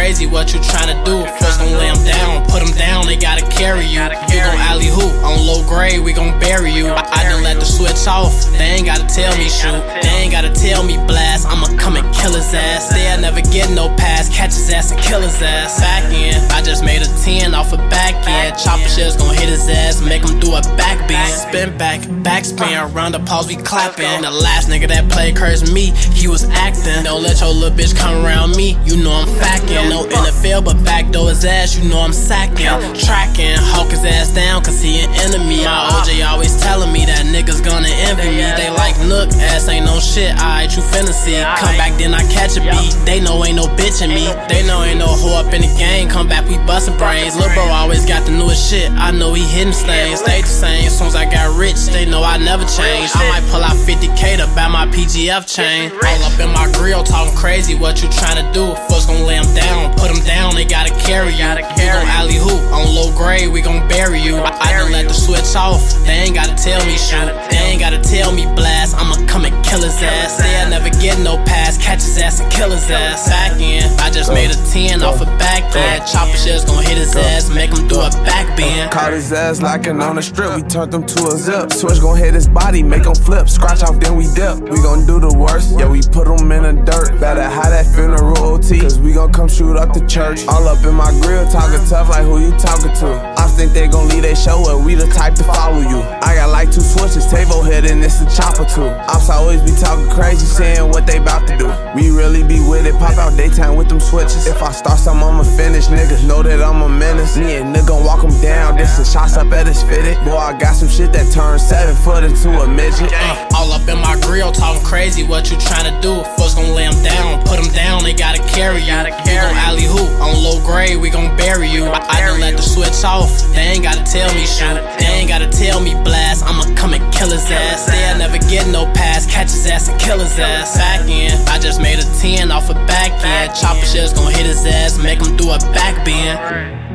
crazy, what you tryna do? First gon' lay them down, put them down, they gotta carry you. You gon' alley hoop, on low grade, we gon' bury you. I, I done let the switch off, they ain't gotta tell me shoot. They ain't gotta tell me blast, I'ma come and kill his ass. They'll never get no pass, catch his ass and kill his ass. Back in, I just made a 10 off a back end. Chopper shells gon' hit his ass, make him do a back bend. Spin back, backspin, around the pause, we clapping. The last nigga that played cursed me, he was acting. Don't let your little bitch come around me, you know I'm facking. No NFL, but backdoor his ass, you know I'm sacking. Tracking, hawk his ass down, cause he an enemy. My OJ always telling me that niggas gonna envy me. They look, ass ain't no shit, alright, you finna see. Come back, then I catch a beat. They know ain't no bitch in me. They know ain't no hoe up in the game. Come back, we bustin' brains. Lil' bro always got the newest shit. I know he hitting stains. Stay the same. As soon as I got rich, they know I never change. I might pull out 50k to buy my PGF chain. All up in my grill, talking crazy. What you tryna do? First gon' lay 'em down, put 'em down. Grade. We gon' bury you. I, I done let the switch off. They ain't gotta tell me shoot. They ain't gotta tell me blast. I'ma come and kill his ass. They'll never get no pass. Catch his ass and kill his ass. Back in, I just made a 10 off a back end. Chopper shells gon' hit his ass, make him do a back bend. Caught his ass locking on the strip, we turned him to a zip. Switch gon' hit his body, make him flip. Scratch off, then we dip. We gon' do the worst, yeah, we funeral OT, cause we gon' come shoot up the church. All up in my grill, talking tough like who you talking to. I think they gon' leave they show, and we the type to follow you. I got like two switches, Tavo head, and it's a chopper too. Ops always be talking crazy, saying what they bout to do. We really be with it, pop out daytime with them switches. If I start something, I'ma finish. Niggas know that I'm a menace. Me and nigga gon' walk him down, this is shots up at his fitted. Boy, I got some shit that turns seven foot into a midget. Uh, all up in my grill, talking crazy. What you tryna do? First gon' lay 'em down, put 'em down. They gotta carry you. We gon' alley hoop on low grade. We gon' bury you. I, I done let the switch off. They ain't gotta tell me shoot. They ain't gotta tell me blast. I'ma come and kill his ass. They'll never get no pass. Catch his ass and kill his ass. Back in, I just made a 10 off a back end. Chopper shells gon' hit his ass, make him do a back bend.